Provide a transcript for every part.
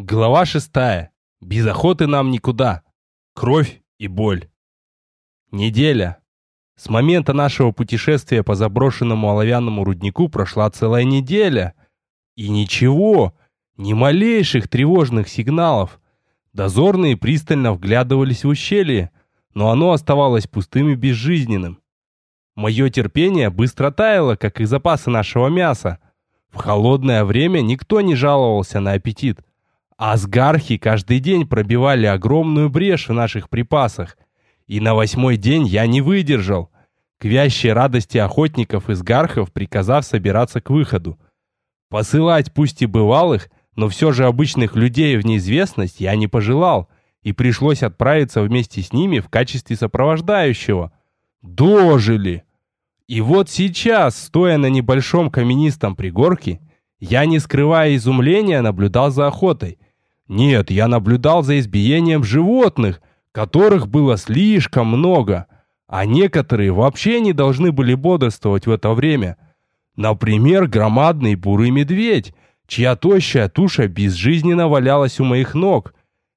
Глава шестая. Без охоты нам никуда. Кровь и боль. Неделя. С момента нашего путешествия по заброшенному оловянному руднику прошла целая неделя. И ничего, ни малейших тревожных сигналов. Дозорные пристально вглядывались в ущелье, но оно оставалось пустым и безжизненным. Мое терпение быстро таяло, как и запасы нашего мяса. В холодное время никто не жаловался на аппетит. Асгархи каждый день пробивали огромную брешь в наших припасах. И на восьмой день я не выдержал. К вящей радости охотников из гархов приказав собираться к выходу. Посылать пусть и бывалых, но все же обычных людей в неизвестность я не пожелал, и пришлось отправиться вместе с ними в качестве сопровождающего. Дожили! И вот сейчас, стоя на небольшом каменистом пригорке, я, не скрывая изумления, наблюдал за охотой – нет, я наблюдал за избиением животных, которых было слишком много, а некоторые вообще не должны были бодрствовать в это время. Например, громадный бурый медведь, чья тощая туша безжизненно валялась у моих ног.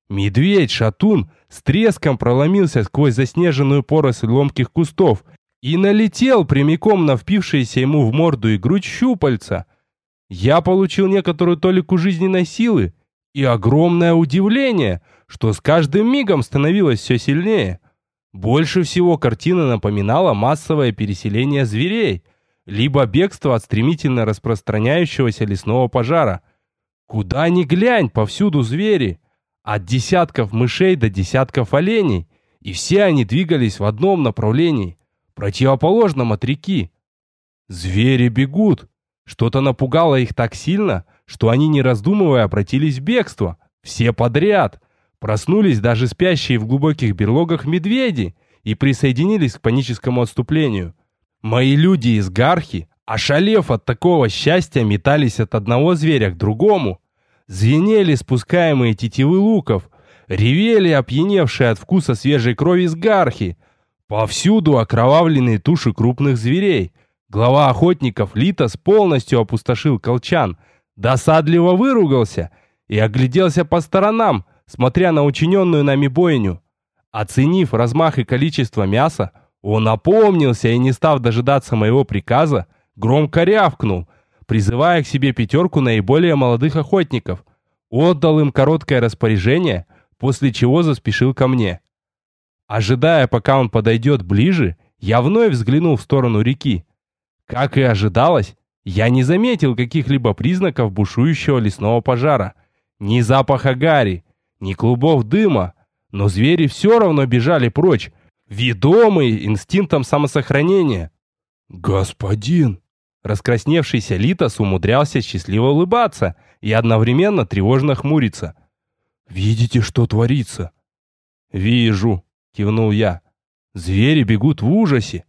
Медведь-шатун с треском проломился сквозь заснеженную поросль ломких кустов и налетел прямиком на впившиеся ему в морду и грудь щупальца. Я получил некоторую толику жизненной силы, и огромное удивление, что с каждым мигом становилось все сильнее. Больше всего картина напоминала массовое переселение зверей, либо бегство от стремительно распространяющегося лесного пожара. Куда ни глянь, повсюду звери. От десятков мышей до десятков оленей. И все они двигались в одном направлении, противоположном от реки. Звери бегут. Что-то напугало их так сильно, что они, не раздумывая, обратились в бегство. Все подряд. Проснулись даже спящие в глубоких берлогах медведи и присоединились к паническому отступлению. Мои люди из Гархи, ошалев от такого счастья, метались от одного зверя к другому. Звенели спускаемые тетивы луков, ревели опьяневшие от вкуса свежей крови из Гархи. Повсюду окровавленные туши крупных зверей. Глава охотников Литос полностью опустошил колчан – Досадливо выругался и огляделся по сторонам, смотря на учиненную нами бойню. Оценив размах и количество мяса, он опомнился и, не став дожидаться моего приказа, громко рявкнул, призывая к себе пятерку наиболее молодых охотников. Отдал им короткое распоряжение, после чего заспешил ко мне. Ожидая, пока он подойдет ближе, я вновь взглянул в сторону реки. Как и ожидалось, я не заметил каких-либо признаков бушующего лесного пожара. Ни запаха гари, ни клубов дыма. Но звери все равно бежали прочь, ведомые инстинктом самосохранения. «Господин!» Раскрасневшийся Литос умудрялся счастливо улыбаться и одновременно тревожно хмуриться. «Видите, что творится?» «Вижу», — кивнул я. «Звери бегут в ужасе.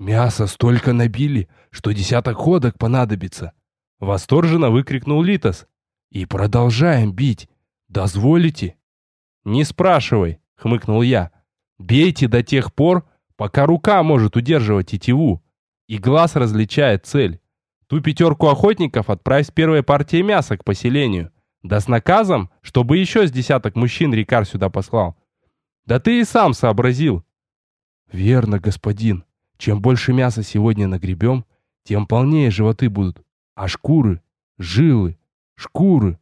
Мясо столько набили, что десяток ходок понадобится!» Восторженно выкрикнул Литос. «И продолжаем бить! Дозволите?» «Не спрашивай!» — хмыкнул я. «Бейте до тех пор, пока рука может удерживать тетиву, и глаз различает цель. Ту пятерку охотников отправь с первой партией мяса к поселению. Да с наказом, чтобы еще с десяток мужчин Рикар сюда послал. Да ты и сам сообразил». «Верно, господин. Чем больше мяса сегодня нагребем, тем полнее животы будут. А шкуры, жилы, шкуры.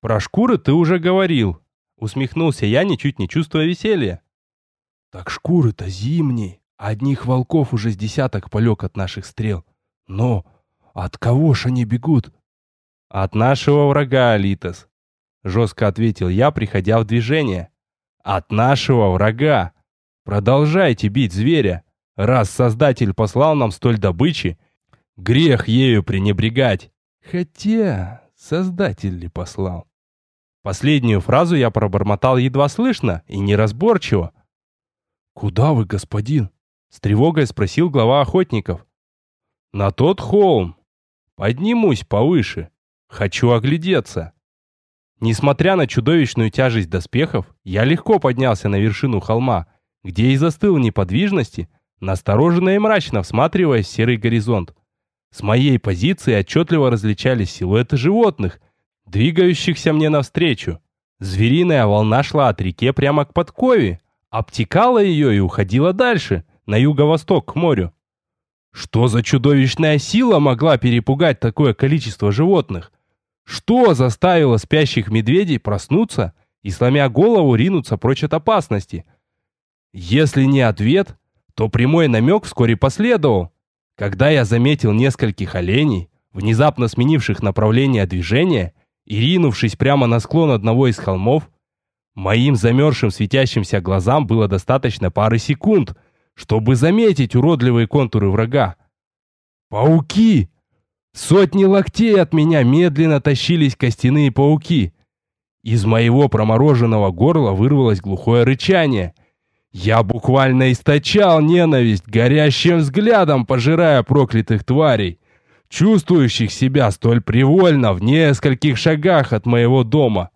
Про шкуры ты уже говорил. Усмехнулся я, ничуть не чувствуя веселья. Так шкуры-то зимние. Одних волков уже с десяток полег от наших стрел. Но от кого ж они бегут? От нашего врага, Алитос. Жестко ответил я, приходя в движение. От нашего врага. Продолжайте бить зверя. Раз Создатель послал нам столь добычи, Грех ею пренебрегать. Хотя, создатель ли послал? Последнюю фразу я пробормотал едва слышно и неразборчиво. «Куда вы, господин?» — с тревогой спросил глава охотников. «На тот холм. Поднимусь повыше. Хочу оглядеться». Несмотря на чудовищную тяжесть доспехов, я легко поднялся на вершину холма, где и застыл в неподвижности, настороженно и мрачно всматриваясь в серый горизонт. С моей позиции отчетливо различались силуэты животных, двигающихся мне навстречу. Звериная волна шла от реки прямо к подкове, обтекала ее и уходила дальше, на юго-восток, к морю. Что за чудовищная сила могла перепугать такое количество животных? Что заставило спящих медведей проснуться и, сломя голову, ринуться прочь от опасности? Если не ответ, то прямой намек вскоре последовал. Когда я заметил нескольких оленей, внезапно сменивших направление движения и ринувшись прямо на склон одного из холмов, моим замерзшим светящимся глазам было достаточно пары секунд, чтобы заметить уродливые контуры врага. Пауки! Сотни локтей от меня медленно тащились костяные пауки. Из моего промороженного горла вырвалось глухое рычание. Я буквально источал ненависть, горящим взглядом пожирая проклятых тварей, чувствующих себя столь привольно в нескольких шагах от моего дома.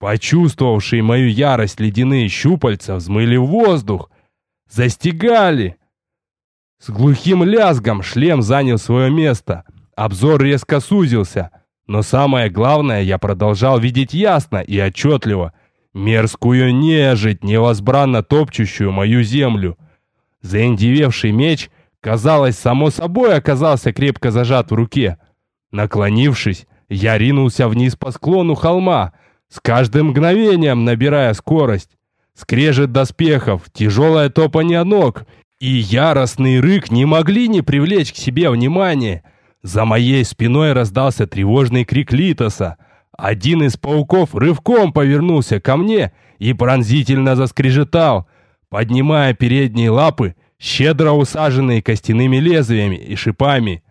Почувствовавшие мою ярость ледяные щупальца взмыли в воздух, застигали. С глухим лязгом шлем занял свое место — Обзор резко сузился, но самое главное, я продолжал видеть ясно и отчетливо мерзкую нежить, невозбранно топчущую мою землю. Заиндевевший меч, казалось, само собой оказался крепко зажат в руке. Наклонившись, я ринулся вниз по склону холма, с каждым мгновением набирая скорость. Скрежет доспехов, тяжелое топанье ног и яростный рык не могли не привлечь к себе внимания — за моей спиной раздался тревожный крик Литоса. Один из пауков рывком повернулся ко мне и пронзительно заскрежетал, поднимая передние лапы, щедро усаженные костяными лезвиями и шипами.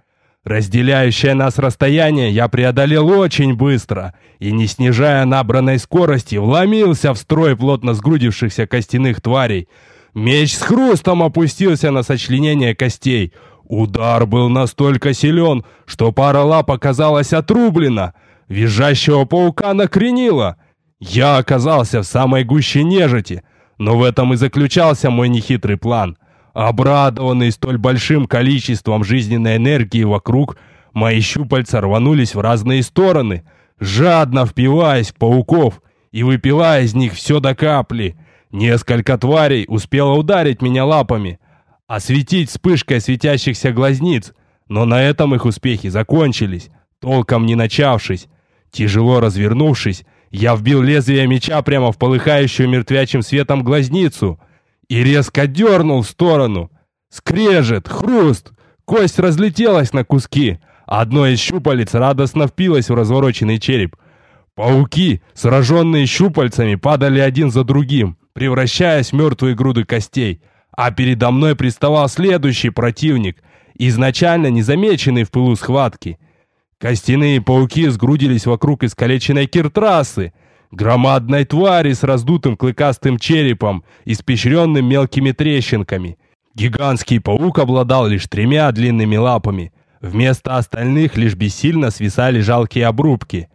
Разделяющее нас расстояние я преодолел очень быстро и, не снижая набранной скорости, вломился в строй плотно сгрудившихся костяных тварей. Меч с хрустом опустился на сочленение костей — Удар был настолько силен, что пара лап оказалась отрублена. Визжащего паука накренило. Я оказался в самой гуще нежити, но в этом и заключался мой нехитрый план. Обрадованный столь большим количеством жизненной энергии вокруг, мои щупальца рванулись в разные стороны, жадно впиваясь в пауков и выпивая из них все до капли. Несколько тварей успело ударить меня лапами — осветить вспышкой светящихся глазниц, но на этом их успехи закончились, толком не начавшись. Тяжело развернувшись, я вбил лезвие меча прямо в полыхающую мертвячим светом глазницу и резко дернул в сторону. Скрежет, хруст, кость разлетелась на куски. Одно из щупалец радостно впилось в развороченный череп. Пауки, сраженные щупальцами, падали один за другим, превращаясь в мертвые груды костей — а передо мной приставал следующий противник, изначально незамеченный в пылу схватки. Костяные пауки сгрудились вокруг искалеченной киртрасы, громадной твари с раздутым клыкастым черепом, испещренным мелкими трещинками. Гигантский паук обладал лишь тремя длинными лапами. Вместо остальных лишь бессильно свисали жалкие обрубки.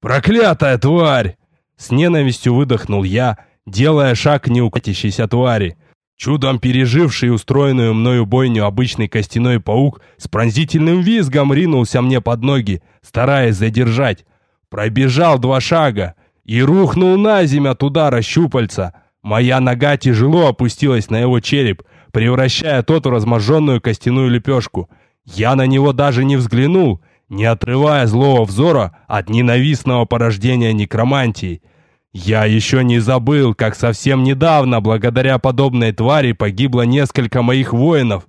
«Проклятая тварь!» С ненавистью выдохнул я, делая шаг к неукатящейся твари. Чудом переживший устроенную мною бойню обычный костяной паук с пронзительным визгом ринулся мне под ноги, стараясь задержать. Пробежал два шага и рухнул на землю от удара щупальца. Моя нога тяжело опустилась на его череп, превращая тот в разможженную костяную лепешку. Я на него даже не взглянул, не отрывая злого взора от ненавистного порождения некромантии — я еще не забыл, как совсем недавно, благодаря подобной твари, погибло несколько моих воинов.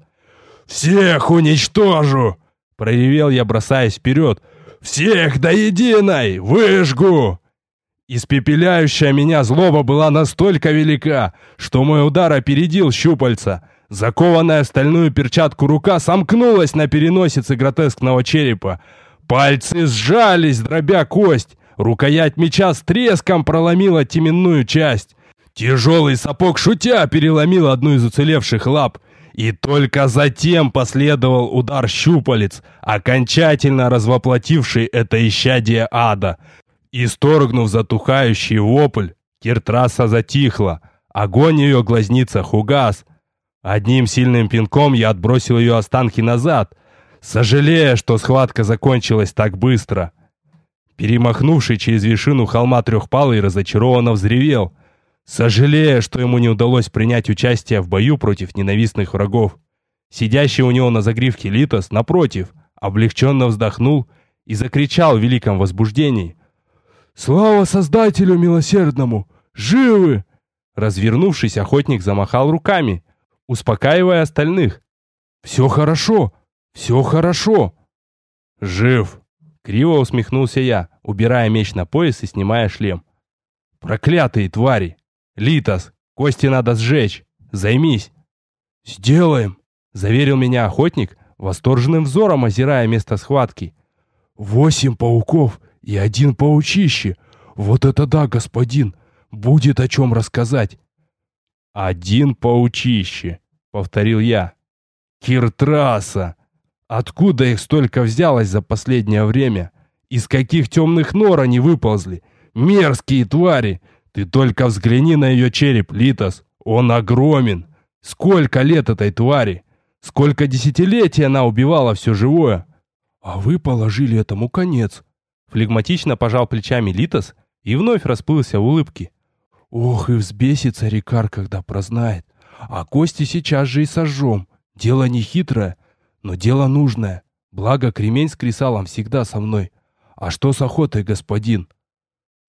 «Всех уничтожу!» — проревел я, бросаясь вперед. «Всех до единой! Выжгу!» Испепеляющая меня злоба была настолько велика, что мой удар опередил щупальца. Закованная стальную перчатку рука сомкнулась на переносице гротескного черепа. Пальцы сжались, дробя кость. Рукоять меча с треском проломила теменную часть. Тяжелый сапог шутя переломил одну из уцелевших лап. И только затем последовал удар щупалец, окончательно развоплотивший это исчадие ада. Исторгнув затухающий вопль, Киртраса затихла. Огонь ее глазницах угас. Одним сильным пинком я отбросил ее останки назад, сожалея, что схватка закончилась так быстро. Перемахнувший через вершину холма трехпалый разочарованно взревел, сожалея, что ему не удалось принять участие в бою против ненавистных врагов. Сидящий у него на загривке Литос, напротив, облегченно вздохнул и закричал в великом возбуждении. «Слава Создателю милосердному! Живы!» Развернувшись, охотник замахал руками, успокаивая остальных. «Все хорошо! Все хорошо!» «Жив!» — криво усмехнулся я, убирая меч на пояс и снимая шлем. «Проклятые твари! Литос, кости надо сжечь! Займись!» «Сделаем!» — заверил меня охотник, восторженным взором озирая место схватки. «Восемь пауков и один паучище! Вот это да, господин! Будет о чем рассказать!» «Один паучище!» — повторил я. «Киртраса! Откуда их столько взялось за последнее время? Из каких темных нор они выползли? Мерзкие твари! Ты только взгляни на ее череп, Литос! Он огромен! Сколько лет этой твари! Сколько десятилетий она убивала все живое! А вы положили этому конец!» Флегматично пожал плечами Литос и вновь расплылся в улыбке. «Ох, и взбесится Рикар, когда прознает. А кости сейчас же и сожжем. Дело не хитрое, но дело нужное. Благо, кремень с кресалом всегда со мной. А что с охотой, господин?»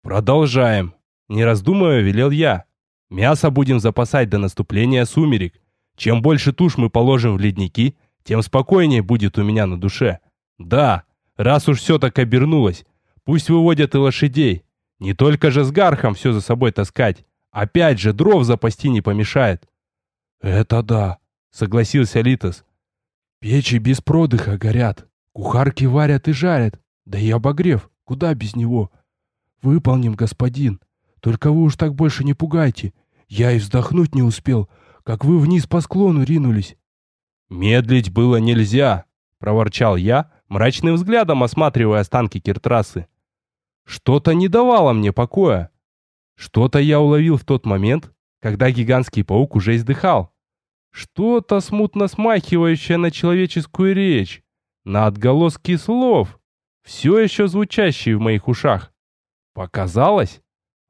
«Продолжаем!» Не раздумывая, велел я. «Мясо будем запасать до наступления сумерек. Чем больше туш мы положим в ледники, тем спокойнее будет у меня на душе. Да, раз уж все так обернулось, пусть выводят и лошадей. Не только же с гархом все за собой таскать. Опять же, дров запасти не помешает. Это да, согласился Литос. Печи без продыха горят. Кухарки варят и жарят. Да и обогрев, куда без него? Выполним, господин. Только вы уж так больше не пугайте. Я и вздохнуть не успел, как вы вниз по склону ринулись. Медлить было нельзя, проворчал я, мрачным взглядом осматривая останки Киртрасы. Что-то не давало мне покоя. Что-то я уловил в тот момент, когда гигантский паук уже издыхал. Что-то смутно смахивающее на человеческую речь, на отголоски слов, все еще звучащие в моих ушах. Показалось?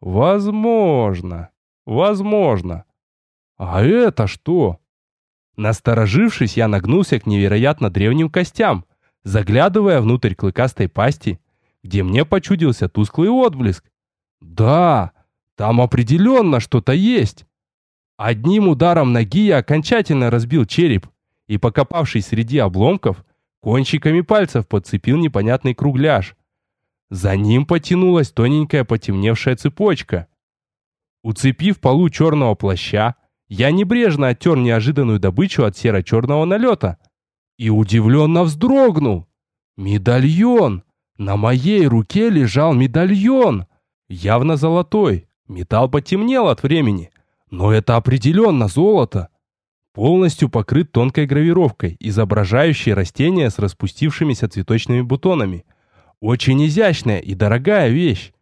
Возможно. Возможно. А это что? Насторожившись, я нагнулся к невероятно древним костям, заглядывая внутрь клыкастой пасти где мне почудился тусклый отблеск. Да, там определенно что-то есть. Одним ударом ноги я окончательно разбил череп и, покопавшись среди обломков, кончиками пальцев подцепил непонятный кругляш. За ним потянулась тоненькая потемневшая цепочка. Уцепив полу черного плаща, я небрежно оттер неожиданную добычу от серо-черного налета и удивленно вздрогнул. Медальон! На моей руке лежал медальон, явно золотой. Металл потемнел от времени, но это определенно золото. Полностью покрыт тонкой гравировкой, изображающей растение с распустившимися цветочными бутонами. Очень изящная и дорогая вещь.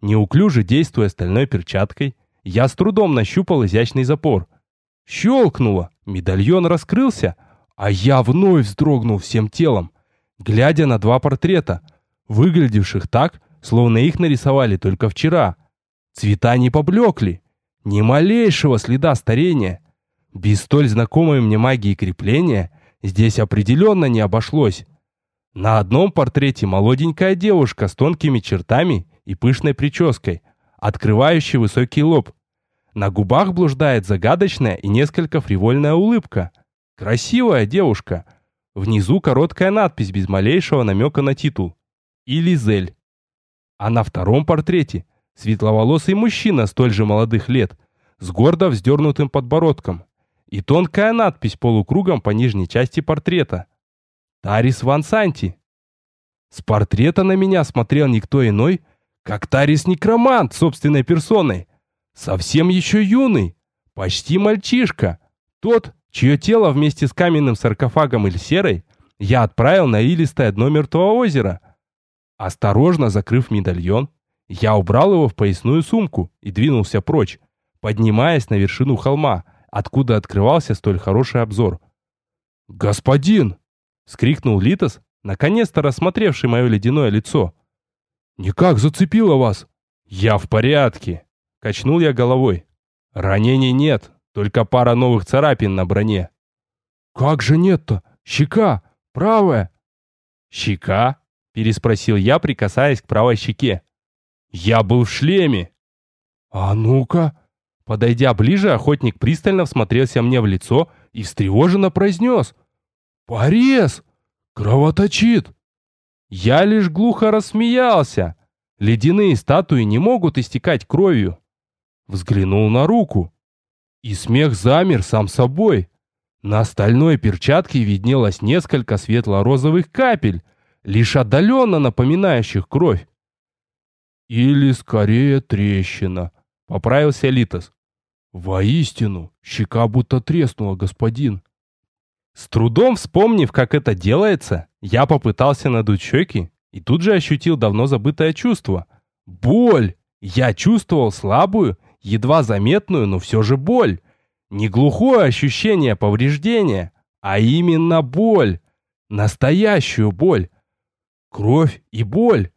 Неуклюже действуя стальной перчаткой, я с трудом нащупал изящный запор. Щелкнуло, медальон раскрылся, а я вновь вздрогнул всем телом, глядя на два портрета — выглядевших так, словно их нарисовали только вчера. Цвета не поблекли, ни малейшего следа старения. Без столь знакомой мне магии крепления здесь определенно не обошлось. На одном портрете молоденькая девушка с тонкими чертами и пышной прической, открывающей высокий лоб. На губах блуждает загадочная и несколько фривольная улыбка. Красивая девушка. Внизу короткая надпись без малейшего намека на титул и Лизель. А на втором портрете светловолосый мужчина столь же молодых лет, с гордо вздернутым подбородком и тонкая надпись полукругом по нижней части портрета. Тарис Ван Санти. С портрета на меня смотрел никто иной, как Тарис Некромант собственной персоной. Совсем еще юный, почти мальчишка. Тот, чье тело вместе с каменным саркофагом или серой я отправил на илистое дно мертвого озера, Осторожно закрыв медальон, я убрал его в поясную сумку и двинулся прочь, поднимаясь на вершину холма, откуда открывался столь хороший обзор. «Господин!» — скрикнул Литос, наконец-то рассмотревший мое ледяное лицо. Никак зацепило вас?» «Я в порядке», — качнул я головой. «Ранений нет, только пара новых царапин на броне». «Как же нет-то? Щека! Правая!» «Щека?» — переспросил я, прикасаясь к правой щеке. «Я был в шлеме!» «А ну-ка!» Подойдя ближе, охотник пристально всмотрелся мне в лицо и встревоженно произнес. «Порез! Кровоточит!» Я лишь глухо рассмеялся. Ледяные статуи не могут истекать кровью. Взглянул на руку. И смех замер сам собой. На стальной перчатке виднелось несколько светло-розовых капель, лишь отдаленно напоминающих кровь. «Или скорее трещина», — поправился Литос. «Воистину, щека будто треснула, господин». С трудом вспомнив, как это делается, я попытался надуть щеки и тут же ощутил давно забытое чувство. Боль! Я чувствовал слабую, едва заметную, но все же боль. Не глухое ощущение повреждения, а именно боль. Настоящую боль. Кровь и боль.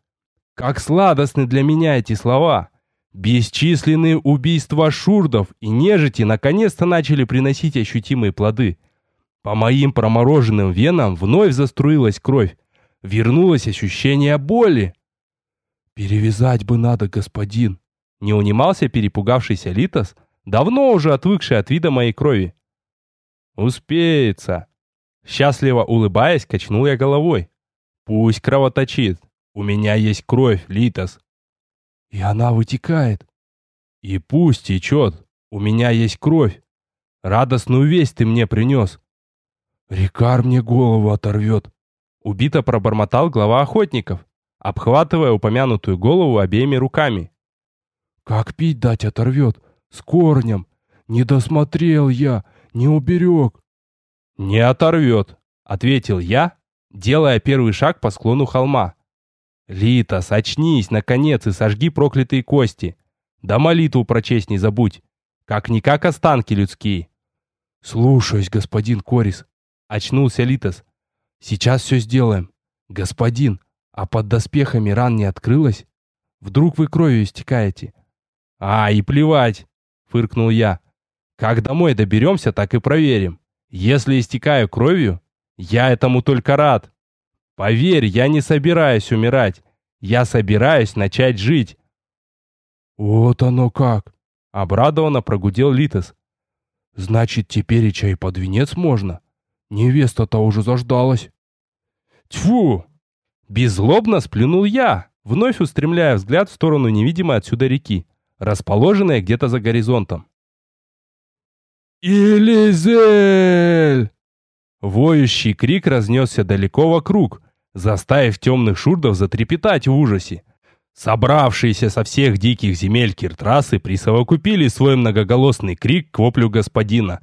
Как сладостны для меня эти слова. Бесчисленные убийства шурдов и нежити наконец-то начали приносить ощутимые плоды. По моим промороженным венам вновь заструилась кровь. Вернулось ощущение боли. «Перевязать бы надо, господин!» Не унимался перепугавшийся Литос, давно уже отвыкший от вида моей крови. «Успеется!» Счастливо улыбаясь, качнул я головой. «Пусть кровоточит. У меня есть кровь, Литос». «И она вытекает». «И пусть течет. У меня есть кровь. Радостную весть ты мне принес». «Рикар мне голову оторвет», — убито пробормотал глава охотников, обхватывая упомянутую голову обеими руками. «Как пить дать оторвет? С корнем. Не досмотрел я, не уберег». «Не оторвет», — ответил я, делая первый шаг по склону холма. «Литос, очнись, наконец, и сожги проклятые кости. Да молитву прочесть не забудь. Как-никак останки людские». «Слушаюсь, господин Корис», — очнулся Литос. «Сейчас все сделаем. Господин, а под доспехами ран не открылась? Вдруг вы кровью истекаете?» «А, и плевать!» — фыркнул я. «Как домой доберемся, так и проверим. Если истекаю кровью, я этому только рад. Поверь, я не собираюсь умирать. Я собираюсь начать жить». «Вот оно как!» — обрадованно прогудел Литос. «Значит, теперь и чай под венец можно? Невеста-то уже заждалась». «Тьфу!» Беззлобно сплюнул я, вновь устремляя взгляд в сторону невидимой отсюда реки расположенная где-то за горизонтом. «Илизель!» Воющий крик разнесся далеко вокруг, заставив темных шурдов затрепетать в ужасе. Собравшиеся со всех диких земель киртрасы присовокупили свой многоголосный крик к воплю господина.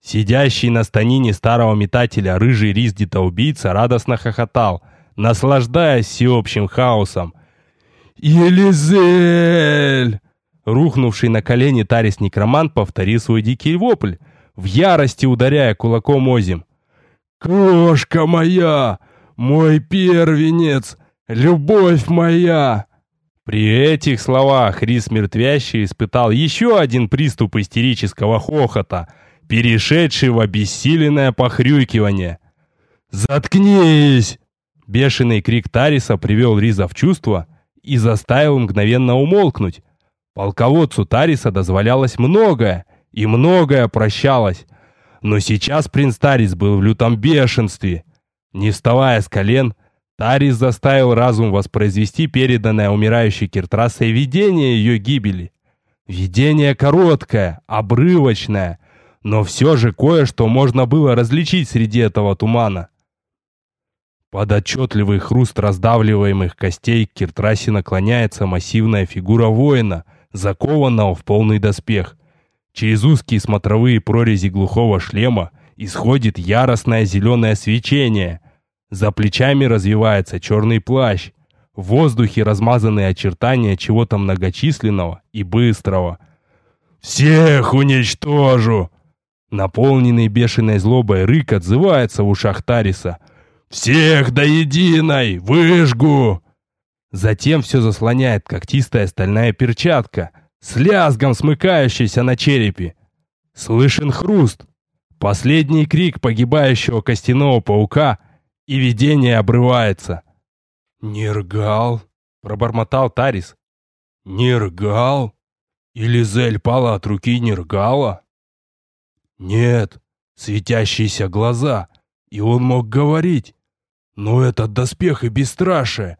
Сидящий на станине старого метателя рыжий Риздита-убийца радостно хохотал, наслаждаясь всеобщим хаосом. «Елизель!» Рухнувший на колени Тарис Некромант повторил свой дикий вопль, в ярости ударяя кулаком озим. «Крошка моя! Мой первенец! Любовь моя!» При этих словах Рис Мертвящий испытал еще один приступ истерического хохота, перешедший в обессиленное похрюкивание. «Заткнись!» Бешеный крик Тариса привел Риза в чувство и заставил мгновенно умолкнуть, Полководцу Тариса дозволялось многое, и многое прощалось. Но сейчас принц Тарис был в лютом бешенстве. Не вставая с колен, Тарис заставил разум воспроизвести переданное умирающей Киртрасой видение ее гибели. Видение короткое, обрывочное, но все же кое-что можно было различить среди этого тумана. Под отчетливый хруст раздавливаемых костей к Киртрасе наклоняется массивная фигура воина — закованного в полный доспех. Через узкие смотровые прорези глухого шлема исходит яростное зеленое свечение. За плечами развивается черный плащ. В воздухе размазанные очертания чего-то многочисленного и быстрого. «Всех уничтожу!» Наполненный бешеной злобой рык отзывается в ушах Тариса. «Всех до единой! Выжгу!» Затем все заслоняет когтистая стальная перчатка, с лязгом смыкающаяся на черепе. Слышен хруст. Последний крик погибающего костяного паука, и видение обрывается. «Нергал!» — пробормотал Тарис. «Нергал? Или Зель пала от руки Нергала?» «Нет, светящиеся глаза, и он мог говорить. Но этот доспех и бесстрашие.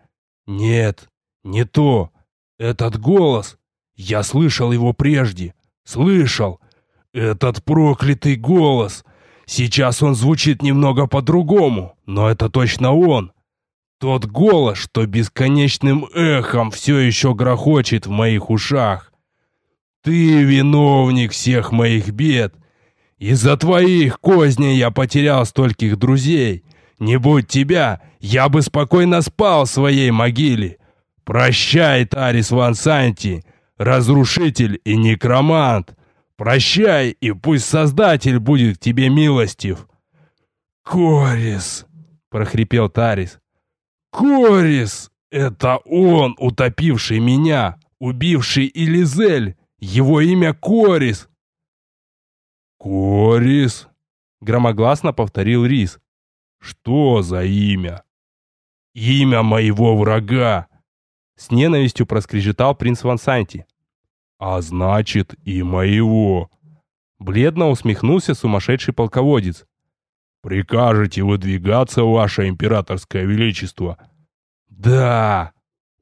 Нет, не то. Этот голос. Я слышал его прежде. Слышал. Этот проклятый голос. Сейчас он звучит немного по-другому, но это точно он. Тот голос, что бесконечным эхом все еще грохочет в моих ушах. Ты виновник всех моих бед. Из-за твоих козней я потерял стольких друзей. Не будь тебя, я бы спокойно спал в своей могиле. Прощай, Тарис Ван Санти, разрушитель и некромант. Прощай, и пусть Создатель будет тебе милостив. Корис, прохрипел Тарис. Корис, это он, утопивший меня, убивший Илизель. Его имя Корис. «Корис?» — громогласно повторил Рис. «Что за имя?» «Имя моего врага!» С ненавистью проскрежетал принц Вансанти. «А значит, и моего!» Бледно усмехнулся сумасшедший полководец. «Прикажете выдвигаться, ваше императорское величество?» «Да!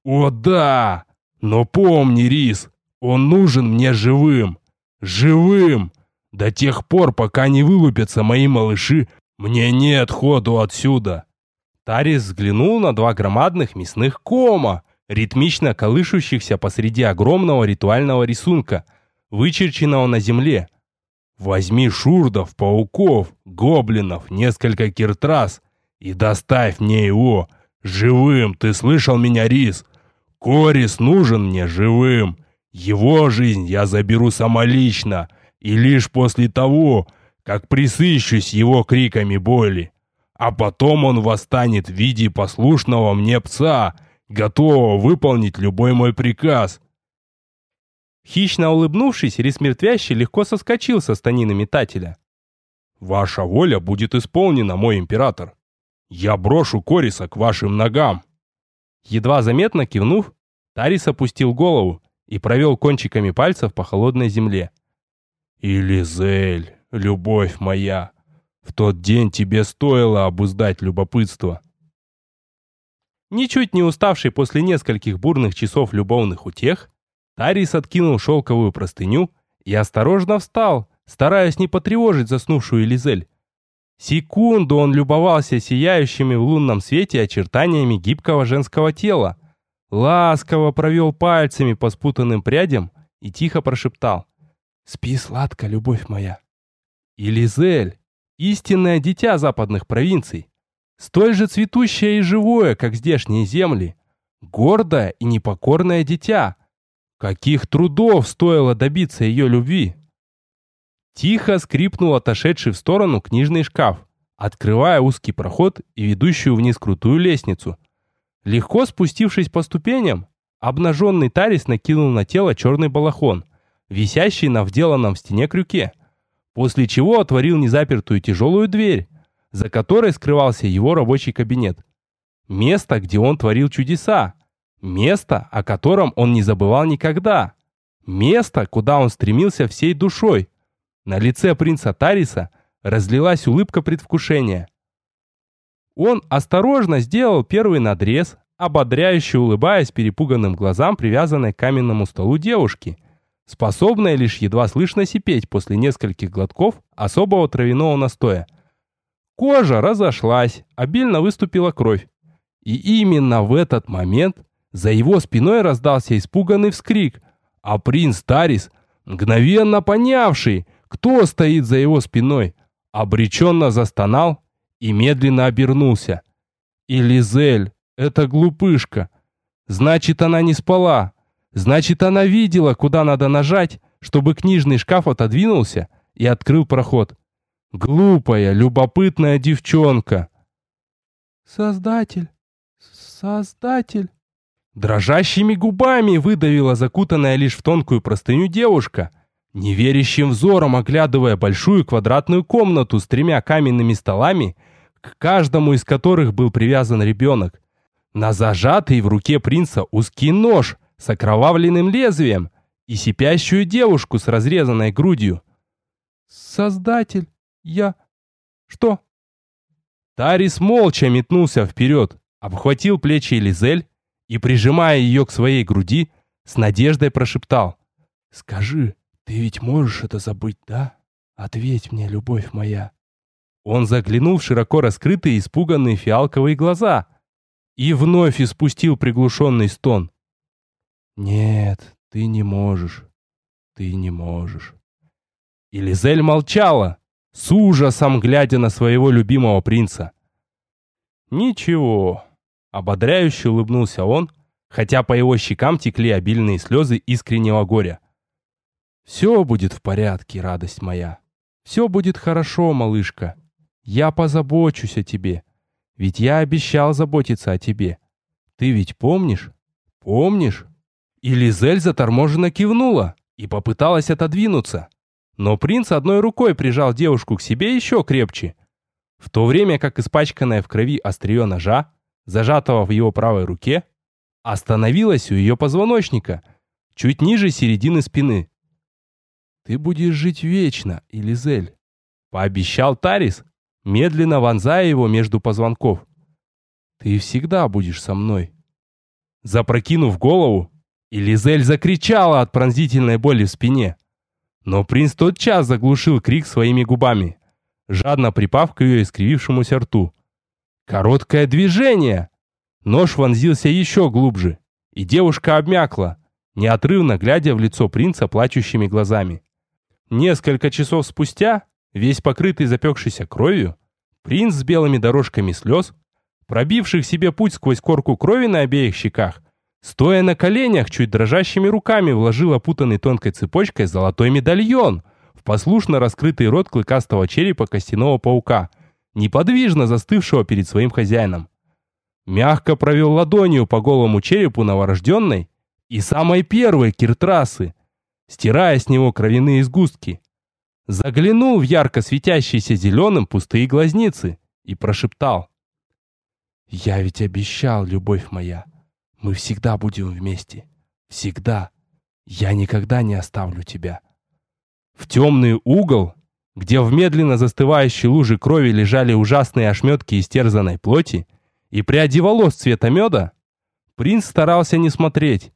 О, да! Но помни, Рис, он нужен мне живым! Живым! До тех пор, пока не вылупятся мои малыши, мне нет ходу отсюда!» Тарис взглянул на два громадных мясных кома, ритмично колышущихся посреди огромного ритуального рисунка, вычерченного на земле. «Возьми шурдов, пауков, гоблинов, несколько киртрас и доставь мне его. Живым, ты слышал меня, Рис? Корис нужен мне живым. Его жизнь я заберу самолично, и лишь после того, как присыщусь его криками боли. А потом он восстанет в виде послушного мне пса, готового выполнить любой мой приказ. Хищно улыбнувшись, Ресмертвящий легко соскочил со станины метателя. «Ваша воля будет исполнена, мой император. Я брошу Кориса к вашим ногам». Едва заметно кивнув, Тарис опустил голову и провел кончиками пальцев по холодной земле. «Илизель, любовь моя, в тот день тебе стоило обуздать любопытство». Ничуть не уставший после нескольких бурных часов любовных утех, Тарис откинул шелковую простыню и осторожно встал, стараясь не потревожить заснувшую Элизель. Секунду он любовался сияющими в лунном свете очертаниями гибкого женского тела, ласково провел пальцами по спутанным прядям и тихо прошептал. Спи сладко, любовь моя. И Лизель, истинное дитя западных провинций, столь же цветущее и живое, как здешние земли, гордое и непокорное дитя. Каких трудов стоило добиться ее любви? Тихо скрипнул отошедший в сторону книжный шкаф, открывая узкий проход и ведущую вниз крутую лестницу. Легко спустившись по ступеням, обнаженный Тарис накинул на тело черный балахон – висящий на вделанном в стене крюке, после чего отворил незапертую тяжелую дверь, за которой скрывался его рабочий кабинет. Место, где он творил чудеса. Место, о котором он не забывал никогда. Место, куда он стремился всей душой. На лице принца Тариса разлилась улыбка предвкушения. Он осторожно сделал первый надрез, ободряюще улыбаясь перепуганным глазам привязанной к каменному столу девушки – способная лишь едва слышно сипеть после нескольких глотков особого травяного настоя. Кожа разошлась, обильно выступила кровь. И именно в этот момент за его спиной раздался испуганный вскрик, а принц Тарис, мгновенно понявший, кто стоит за его спиной, обреченно застонал и медленно обернулся. «Элизель, это глупышка. Значит, она не спала, Значит, она видела, куда надо нажать, чтобы книжный шкаф отодвинулся и открыл проход. Глупая, любопытная девчонка. Создатель, создатель. Дрожащими губами выдавила закутанная лишь в тонкую простыню девушка, неверящим взором оглядывая большую квадратную комнату с тремя каменными столами, к каждому из которых был привязан ребенок. На зажатый в руке принца узкий нож с окровавленным лезвием и сипящую девушку с разрезанной грудью. «Создатель, я... что?» Тарис молча метнулся вперед, обхватил плечи Элизель и, прижимая ее к своей груди, с надеждой прошептал. «Скажи, ты ведь можешь это забыть, да? Ответь мне, любовь моя». Он заглянул в широко раскрытые испуганные фиалковые глаза и вновь испустил приглушенный стон. «Нет, ты не можешь, ты не можешь». И Лизель молчала, с ужасом глядя на своего любимого принца. «Ничего», Ободряюще улыбнулся он, хотя по его щекам текли обильные слезы искреннего горя. «Все будет в порядке, радость моя. Все будет хорошо, малышка. Я позабочусь о тебе. Ведь я обещал заботиться о тебе. Ты ведь помнишь? Помнишь?» И Лизель заторможенно кивнула и попыталась отодвинуться. Но принц одной рукой прижал девушку к себе еще крепче, в то время как испачканная в крови острие ножа зажатого в его правой руке, остановилась у ее позвоночника, чуть ниже середины спины. «Ты будешь жить вечно, Элизель», — пообещал Тарис, медленно вонзая его между позвонков. «Ты всегда будешь со мной». Запрокинув голову, Элизель закричала от пронзительной боли в спине. Но принц тотчас заглушил крик своими губами, жадно припав к ее искривившемуся рту. Короткое движение! Нож вонзился еще глубже, и девушка обмякла, неотрывно глядя в лицо принца плачущими глазами. Несколько часов спустя, весь покрытый запекшейся кровью, принц с белыми дорожками слез, пробивших себе путь сквозь корку крови на обеих щеках, стоя на коленях, чуть дрожащими руками вложил опутанный тонкой цепочкой золотой медальон в послушно раскрытый рот клыкастого черепа костяного паука, неподвижно застывшего перед своим хозяином. Мягко провел ладонью по голому черепу новорожденной и самой первой киртрасы, стирая с него кровяные сгустки. Заглянул в ярко светящиеся зеленым пустые глазницы и прошептал. «Я ведь обещал, любовь моя, мы всегда будем вместе. Всегда. Я никогда не оставлю тебя». В темный угол где в медленно застывающей луже крови лежали ужасные ошметки истерзанной плоти и пряди волос цвета меда, принц старался не смотреть.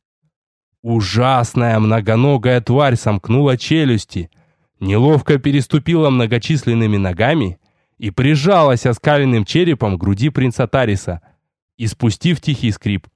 Ужасная многоногая тварь сомкнула челюсти, неловко переступила многочисленными ногами и прижалась оскаленным черепом к груди принца Тариса, испустив тихий скрип.